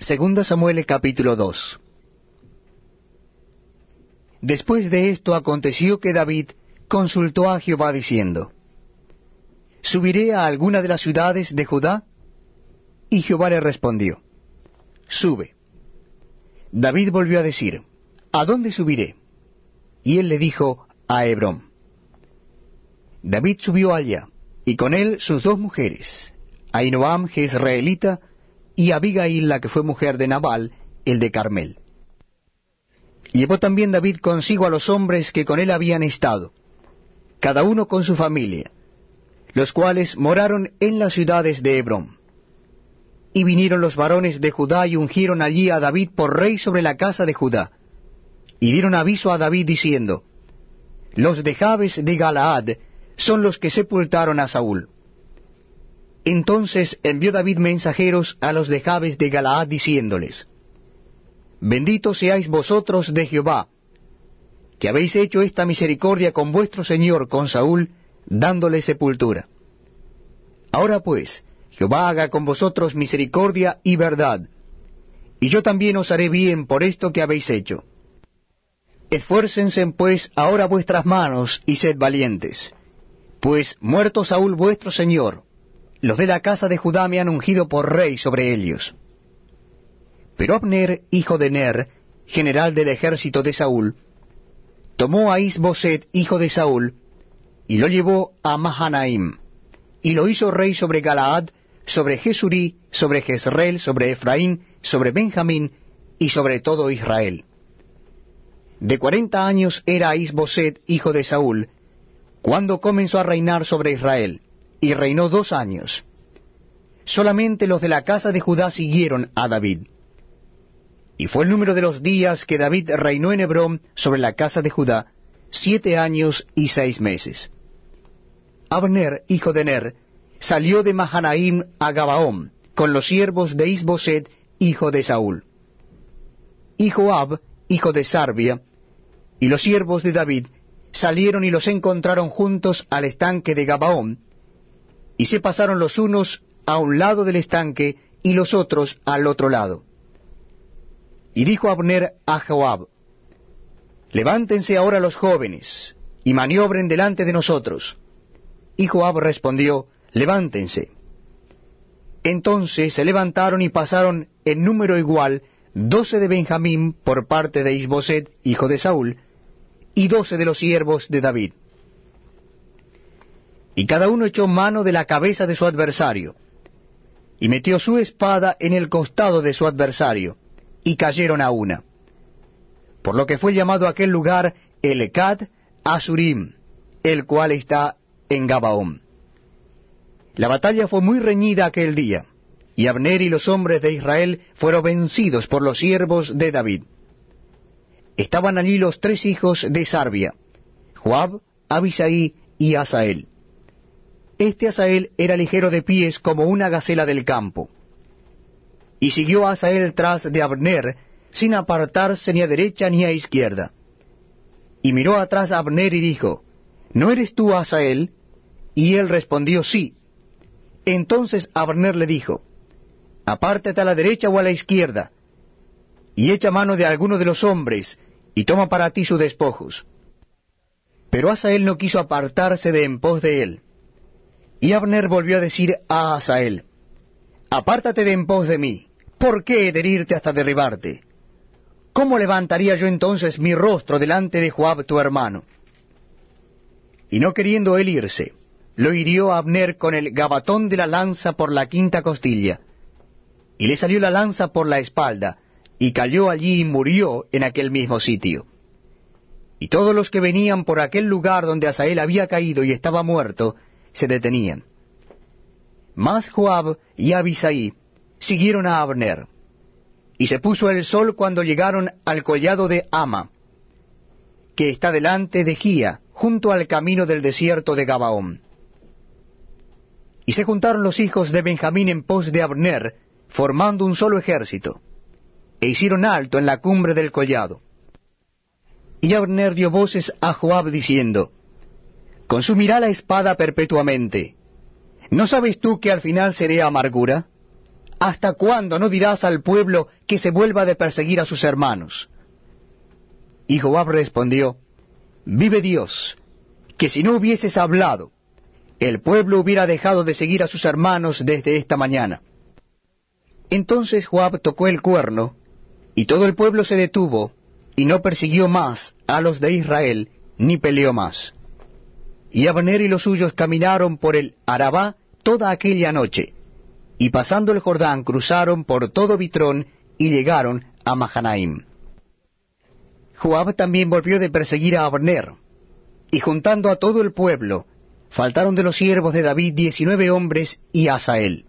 Segunda Samuel capítulo 2 Después de esto aconteció que David consultó a Jehová diciendo, ¿Subiré a alguna de las ciudades de Judá? Y Jehová le respondió, Sube. David volvió a decir, ¿A dónde subiré? Y él le dijo, A Hebrón. David subió allá, y con él sus dos mujeres, Ainoam Jezreelita, y Abigail la que fue mujer de Nabal, el de Carmel. Llevó también David consigo a los hombres que con él habían estado, cada uno con su familia, los cuales moraron en las ciudades de Hebrón. Y vinieron los varones de Judá y ungieron allí a David por rey sobre la casa de Judá. Y dieron aviso a David diciendo, Los de Jabes de Galaad son los que sepultaron a Saúl. Entonces envió David mensajeros a los de Jabes de Galaad diciéndoles, Bendito seáis vosotros de Jehová, que habéis hecho esta misericordia con vuestro Señor, con Saúl, dándole sepultura. Ahora pues, Jehová haga con vosotros misericordia y verdad, y yo también os haré bien por esto que habéis hecho. Esfuércense pues ahora vuestras manos y sed valientes, pues muerto Saúl vuestro Señor, los de la casa de Judá me han ungido por rey sobre ellos. Pero Abner, hijo de Ner, general del ejército de Saúl, tomó a Isboset, hijo de Saúl, y lo llevó a Mahanaim, y lo hizo rey sobre Galaad, sobre Jesurí, sobre Jezreel, sobre Efraín, sobre Benjamín, y sobre todo Israel. De cuarenta años era Isboset, hijo de Saúl, cuando comenzó a reinar sobre Israel y reinó dos años. Solamente los de la casa de Judá siguieron a David. Y fue el número de los días que David reinó en Hebrón sobre la casa de Judá, siete años y seis meses. Abner, hijo de Ner, salió de Mahanaim a Gabaón, con los siervos de Isboset, hijo de Saúl. Y Joab, hijo de Sarbia, y los siervos de David, salieron y los encontraron juntos al estanque de Gabaón, y se pasaron los unos a un lado del estanque y los otros al otro lado. Y dijo Abner a Joab, Levántense ahora los jóvenes, y maniobren delante de nosotros. Y Joab respondió, Levántense. Entonces se levantaron y pasaron en número igual doce de Benjamín por parte de Isboset, hijo de Saúl, y doce de los siervos de David y cada uno echó mano de la cabeza de su adversario, y metió su espada en el costado de su adversario, y cayeron a una. Por lo que fue llamado aquel lugar Elecad Asurim, el cual está en Gabaón. La batalla fue muy reñida aquel día, y Abner y los hombres de Israel fueron vencidos por los siervos de David. Estaban allí los tres hijos de Sarbia, Joab, Abisaí y Asael. Este Asael era ligero de pies como una gacela del campo. Y siguió Asael tras de Abner, sin apartarse ni a derecha ni a izquierda. Y miró atrás a Abner y dijo, ¿No eres tú Asael? Y él respondió, sí. Entonces Abner le dijo, Apártate a la derecha o a la izquierda, y echa mano de alguno de los hombres, y toma para ti sus despojos. Pero Asael no quiso apartarse de en pos de él. Y Abner volvió a decir a Asael, Apártate de en pos de mí, ¿por qué he de herirte hasta derribarte? ¿Cómo levantaría yo entonces mi rostro delante de Joab tu hermano? Y no queriendo él irse, lo hirió a Abner con el gabatón de la lanza por la quinta costilla, y le salió la lanza por la espalda, y cayó allí y murió en aquel mismo sitio. Y todos los que venían por aquel lugar donde Asael había caído y estaba muerto, se detenían. Mas Joab y Abisaí siguieron a Abner, y se puso el sol cuando llegaron al collado de Ama, que está delante de Gía, junto al camino del desierto de Gabaón. Y se juntaron los hijos de Benjamín en pos de Abner, formando un solo ejército, e hicieron alto en la cumbre del collado. Y Abner dio voces a Joab diciendo, consumirá la espada perpetuamente. ¿No sabes tú que al final seré amargura? ¿Hasta cuándo no dirás al pueblo que se vuelva de perseguir a sus hermanos? Y Joab respondió, Vive Dios, que si no hubieses hablado, el pueblo hubiera dejado de seguir a sus hermanos desde esta mañana. Entonces Joab tocó el cuerno, y todo el pueblo se detuvo, y no persiguió más a los de Israel, ni peleó más. Y Abner y los suyos caminaron por el Arabá toda aquella noche, y pasando el Jordán cruzaron por todo Bitrón y llegaron a Mahanaim. Joab también volvió de perseguir a Abner, y juntando a todo el pueblo, faltaron de los siervos de David diecinueve hombres y Asael.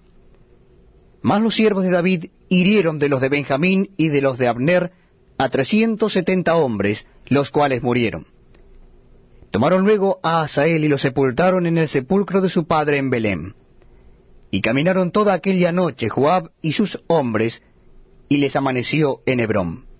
Mas los siervos de David hirieron de los de Benjamín y de los de Abner a trescientos setenta hombres, los cuales murieron. Tomaron luego a Asael y lo sepultaron en el sepulcro de su padre en Belén. Y caminaron toda aquella noche Joab y sus hombres, y les amaneció en Hebrón.